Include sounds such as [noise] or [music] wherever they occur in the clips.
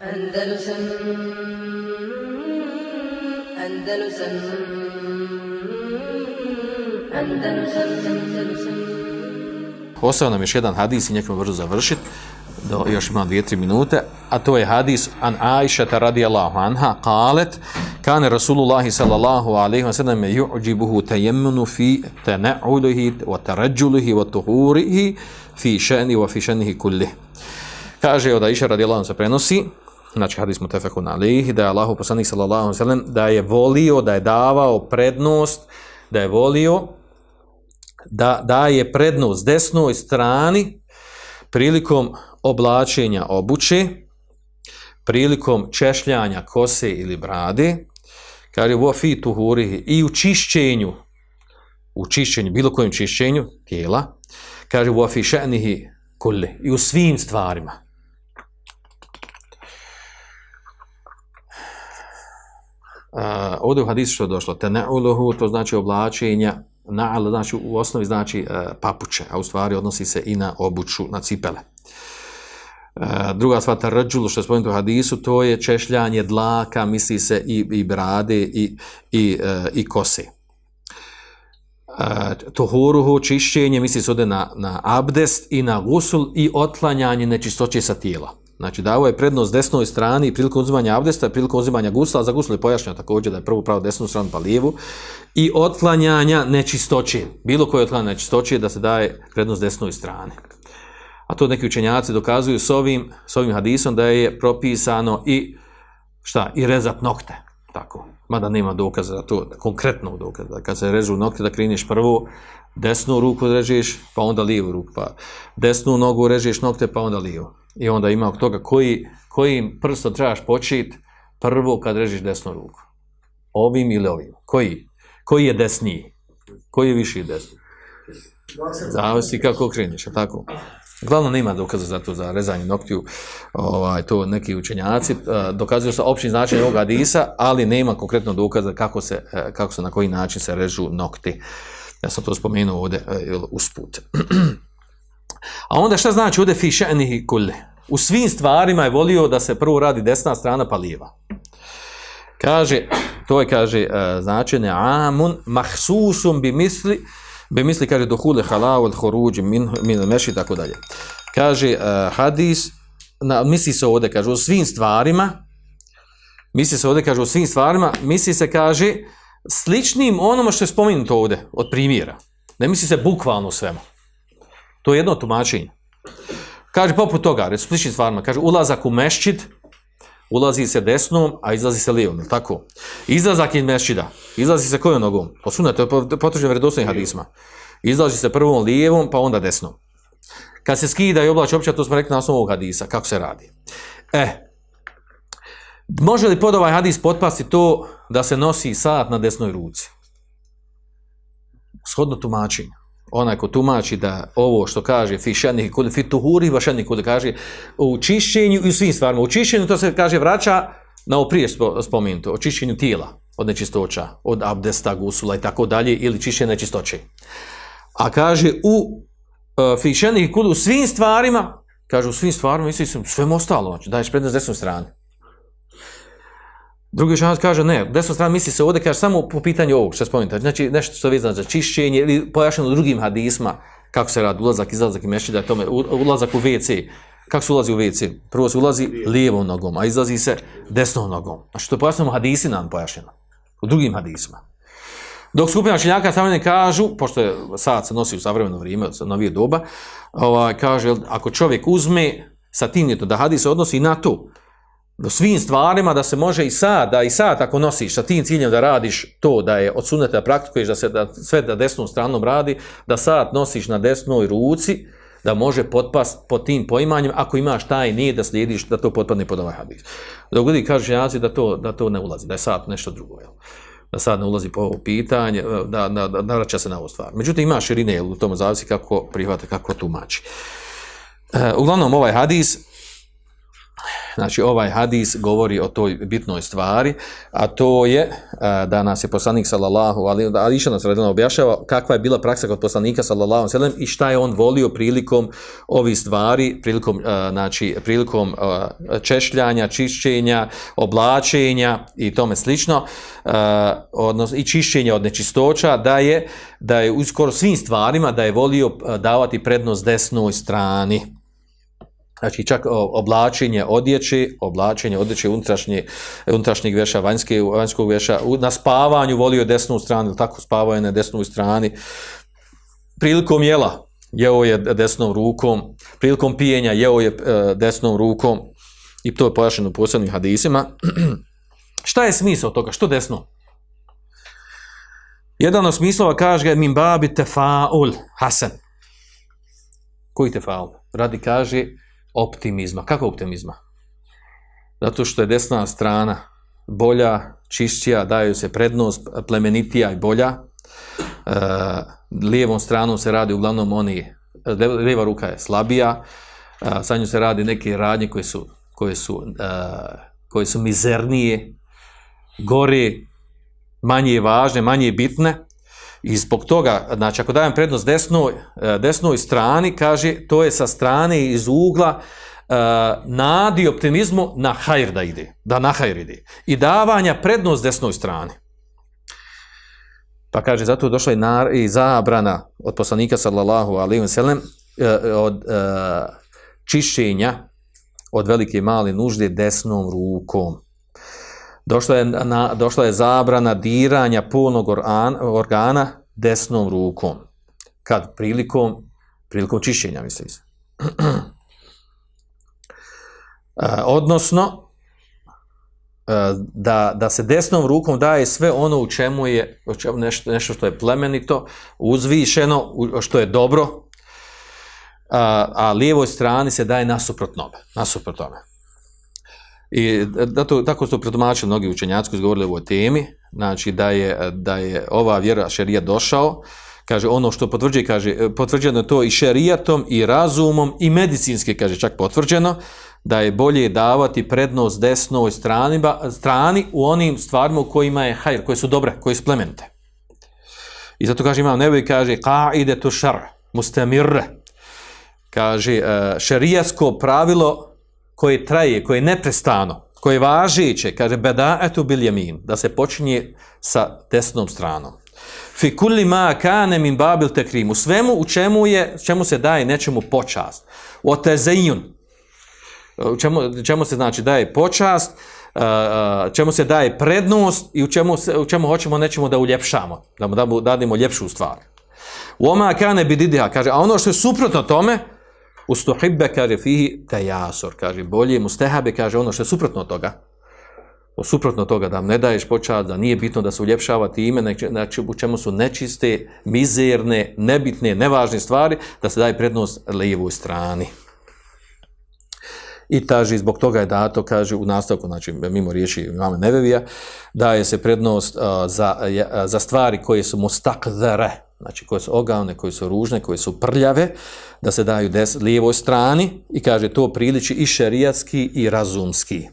Andalusam Andalusam Andalusam Andalusam Ostao nam još jedan hadis i nekako brzo završiti. Do, još imam dvije, tri minute. A to je hadis an Aishata radijallahu anha kalet kane Rasulullahi sallallahu alaihi wa sallam ju'đibuhu tajemmunu fi tena'ulihi wa tarađulihi wa tuhurihi fi še'ni wa fi še'nihi kullih. Kaže od Aisha radijallahu anha se prenosi znači hadis mutafekun alihi, da je Allahu poslanik sallallahu alaihi sallam, da je volio, da je davao prednost, da je volio da daje prednost desnoj strani prilikom oblačenja obuće, prilikom češljanja kose ili brade, kaže u fi tuhurihi i u čišćenju, u čišćenju, bilo kojem čišćenju tijela, kaže u fi še'nihi kulli, i u svim stvarima. Uh, ovdje u hadisu što je došlo, teneuluhu, to znači oblačenja, na'al, znači u osnovi znači uh, papuče, a u stvari odnosi se i na obuču, na cipele. Uh, druga stvar, tarđulu, što je spomenuto u hadisu, to je češljanje dlaka, misli se i, i brade i, i, uh, i kose. Uh, tohuruhu, čišćenje, misli se ovdje na, na abdest i na gusul i otlanjanje nečistoće sa tijela. Znači, davo je prednost desnoj strani prilikom uzimanja abdesta, prilikom uzimanja gusla, za guslo je pojašnjeno također da je prvo pravo desnu stranu pa lijevu, i otklanjanja nečistoće. Bilo koje otklanjanje nečistoće da se daje prednost desnoj strani. A to neki učenjaci dokazuju s ovim, s ovim hadisom da je propisano i šta, i rezat nokte. Tako. Mada nema dokaza za to, konkretno dokaza. Kad se režu nokte da krineš prvo, desnu ruku režeš, pa onda lijevu ruku. Pa desnu nogu režeš nokte, pa onda lijevu. I onda ima od toga koji, kojim prstom trebaš početi prvo kad režiš desnu ruku. Ovim ili ovim. Koji? Koji je desniji? Koji je viši desni? Zavisi kako kreneš, tako? Glavno nema dokaza za to, za rezanje noktiju, ovaj, to neki učenjaci, eh, dokazuju sa općim značenjem ovog hadisa, ali nema konkretno dokaza kako se, eh, kako se, na koji način se režu nokti. Ja sam to spomenuo ovdje eh, usput. [clears throat] A onda šta znači ovdje fi še'nihi kulle? U svim stvarima je volio da se prvo radi desna strana pa lijeva. Kaže, to je, kaže, značenje amun mahsusum bi misli, bi misli, kaže, dohule halao al horuđi min, min meši, tako dalje. Kaže, uh, hadis, na, misli se ovdje, kaže, o svim stvarima, misli se ovdje, kaže, o svim stvarima, misli se, kaže, sličnim onome što je spomenuto ovdje, od primjera. Ne misli se bukvalno svemu. To je jedno tumačenje. Kaže, poput toga, reći sličnim stvarima, kaže, ulazak u mešćid, ulazi se desnom, a izlazi se lijevom, tako? Izlazak iz mešćida, izlazi se kojom nogom? Posunete, to je potređeno vredosnih hadisma. Izlazi se prvom lijevom, pa onda desnom. Kad se skida i oblači opće, to smo rekli na osnovu ovog hadisa, kako se radi. E, može li pod ovaj hadis potpasti to da se nosi sat na desnoj ruci? Shodno tumačenje onaj ko tumači da ovo što kaže fi kod fi tuhuri va kod kaže u čišćenju i u svim stvarima. U čišćenju to se kaže vraća na ovo prije spomenuto o čišćenju tijela od nečistoća od abdesta gusula i tako dalje ili čišćenje nečistoće. A kaže u uh, fi kod u svim stvarima kaže u svim stvarima mislim sve ostalo znači daješ prednost desnoj strani. Drugi učenjac kaže ne, desna strana misli se ovdje kaže samo po pitanju ovog što spominjate. Znači nešto što je vezano za čišćenje ili pojašnjeno drugim hadisma kako se radi ulazak, izlazak i mešćida, tome ulazak u WC. Kako se ulazi u WC? Prvo se ulazi lijevom nogom, a izlazi se desnom nogom. Znači to je pojašnjeno hadisi nam pojašnjeno. U drugim hadisma. Dok skupina činjaka savremeni kažu, pošto je sad se nosi u savremeno vrijeme, od novije doba, ovaj, kaže, ako čovjek uzme sa tim da hadis odnosi na to, svim stvarima da se može i sad, da i sad ako nosiš sa tim ciljem da radiš to, da je od suneta da praktikuješ da se da sve da desnom stranom radi, da sad nosiš na desnoj ruci, da može potpast po tim poimanjem, ako imaš taj nije da slijediš, da to potpadne pod ovaj hadis. Dok ljudi kažu ženjaci da to, da to ne ulazi, da je sad nešto drugo, jel? da sad ne ulazi po ovo pitanje, e, da, da, da narača se na ovu stvar. Međutim, ima širine, u tom zavisi kako prihvate, kako tumači. E, uglavnom, ovaj hadis, Znači, ovaj hadis govori o toj bitnoj stvari, a to je a, da nas je poslanik sallallahu alaihi da Ališa nas radila objašava kakva je bila praksa kod poslanika sallallahu alaihi i šta je on volio prilikom ovih stvari, prilikom, a, znači, prilikom a, češljanja, čišćenja, oblačenja i tome slično, a, odnos, i čišćenja od nečistoća, da je, da je u skoro svim stvarima da je volio davati prednost desnoj strani. Znači čak oblačenje odjeće, oblačenje odjeće unutrašnje, unutrašnjeg veša, vanjske, vanjskog veša, na spavanju volio desnu stranu, tako spavao je na desnoj strani. Prilikom jela, jeo je desnom rukom, prilikom pijenja jeo je e, desnom rukom i to je pojašeno u posebnim hadisima. [clears throat] Šta je smisao toga? Što desno? Jedan od smislova kaže ga min babi tefaul hasan. Koji tefaul? Radi kaže optimizma. Kako optimizma? Zato što je desna strana bolja, čišćija, daju se prednost, plemenitija i bolja. E, lijevom stranom se radi uglavnom oni, lijeva ruka je slabija, e, sa njom se radi neke radnje koje su, koje su, e, koje su mizernije, gore, manje važne, manje bitne. I zbog toga, znači ako dajem prednost desnoj, e, desnoj strani, kaže, to je sa strane iz ugla uh, nadi optimizmu na hajr da ide, da na hajr ide. I davanja prednost desnoj strani. Pa kaže, zato je došla i, nar, i zabrana od poslanika sallallahu alaihi wa sallam uh, od uh, čišćenja od velike i male nužde desnom rukom. Došla je, na, došla je zabrana diranja punog organa desnom rukom. Kad? Prilikom, prilikom čišćenja, misli se. [clears throat] E, odnosno, e, da, da se desnom rukom daje sve ono u čemu je u čemu nešto, nešto što je plemenito, uzvišeno, što je dobro, a, a lijevoj strani se daje nasuprot nome, nasuprot tome. I da to, tako su predomačili mnogi učenjaci koji su govorili o ovoj temi, znači da je, da je ova vjera šerija došao, kaže ono što potvrđuje, kaže, potvrđeno to i šerijatom i razumom i medicinski, kaže čak potvrđeno, da je bolje davati prednost desnoj strani, strani u onim stvarima u kojima je hajr, koje su dobre, koje su plemente. I zato kaže imam nebo i kaže ka ide tu šar, mustamirre. Kaže e, šerijasko pravilo koje traje, koje je neprestano, koje je važeće, kaže beda'atu bil jamin, da se počinje sa desnom stranom. Fi kulli ma kane min babil tekrim, u svemu u čemu, je, čemu se daje nečemu počast. O tezejun, u čemu, čemu se znači daje počast, čemu se daje prednost i u čemu, se, u čemu hoćemo nečemu da uljepšamo, da mu dadimo ljepšu stvar. U oma kane bididiha, kaže, a ono što je suprotno tome, Ustuhibbe, kaže, fihi tejasor, kaže, bolje mustehabe, kaže, ono što je suprotno toga. O suprotno toga, da ne daješ počat, da nije bitno da se uljepšava time, ime, znači u čemu su nečiste, mizerne, nebitne, nevažne stvari, da se daje prednost lijevoj strani. I taži, zbog toga je dato, kaže, u nastavku, znači, mimo riječi imame Nevevija, daje se prednost uh, za, uh, za stvari koje su mustakdhere, znači koje su ogavne, koje su ružne, koje su prljave, da se daju des, lijevoj strani i kaže to priliči i šerijatski i razumski.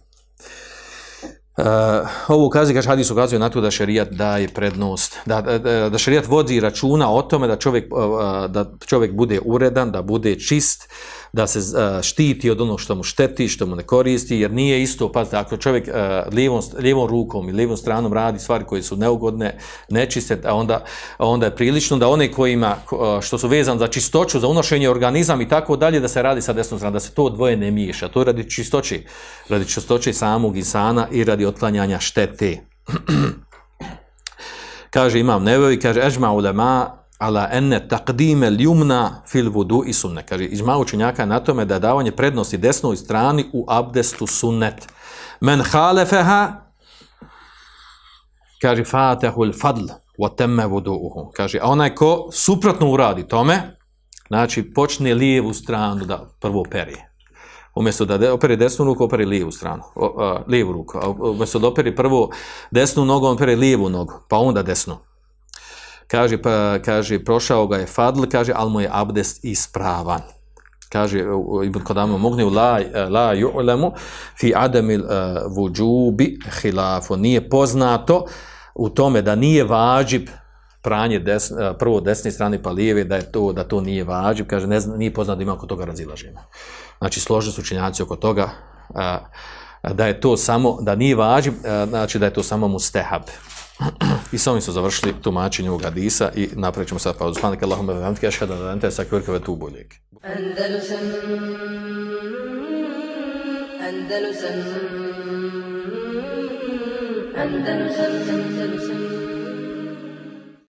Eh, uh, ovo ukazuje, kaže hadis ukazuje na to da šerijat daje prednost, da, da, da šerijat vodi računa o tome da čovjek, uh, da čovjek bude uredan, da bude čist, da se uh, štiti od onog što mu šteti, što mu ne koristi, jer nije isto, pazite, ako čovjek uh, lijevom, lijevom rukom i lijevom stranom radi stvari koje su neugodne, nečiste, a onda, onda je prilično da one kojima, uh, što su vezan za čistoću, za unošenje organizam i tako dalje, da se radi sa desnom stranom, da se to dvoje ne miješa. To je radi čistoće, radi čistoće samog insana i radi otklanjanja štete. kaže imam nevoji, kaže, ežma ulema, ala enne takdime ljumna fil vudu i sunne. Kaže, ižma učenjaka na tome da davanje prednosti desnoj strani u abdestu sunnet. Men halefeha, kaže, fatehul fadl, wa temme vudu'uhu. Kaže, a onaj ko suprotno uradi tome, znači počne lijevu stranu da prvo perije. Umjesto da operi desnu ruku, operi lijevu stranu, o, a, lijevu ruku. A umjesto da operi prvo desnu nogu, operi lijevu nogu, pa onda desnu kaže, pa, kaže, prošao ga je Fadl, kaže, al mu je abdest ispravan. kaže Ibn Qadama Mugni la, e, la ju'lemu fi adamil uh, e, vujubi hilafu. Nije poznato u tome da nije vađib pranje des, e, prvo desne strane pa lijeve, da je to da to nije vađib, kaže, ne zna, nije poznato da ima oko toga razilaženja. Znači, složili su učenjaci oko toga a, da je to samo, da nije vađib, e, znači da je to samo mustehab. [clears throat] I sami ovim su završili tumačenje ovog hadisa i napravit ćemo sad pauzu. Svanak Allahumma wa bihamdika ashhadu an la ilaha illa anta astaghfiruka wa atubu ilaik. Andalusam Andalusam Andalusam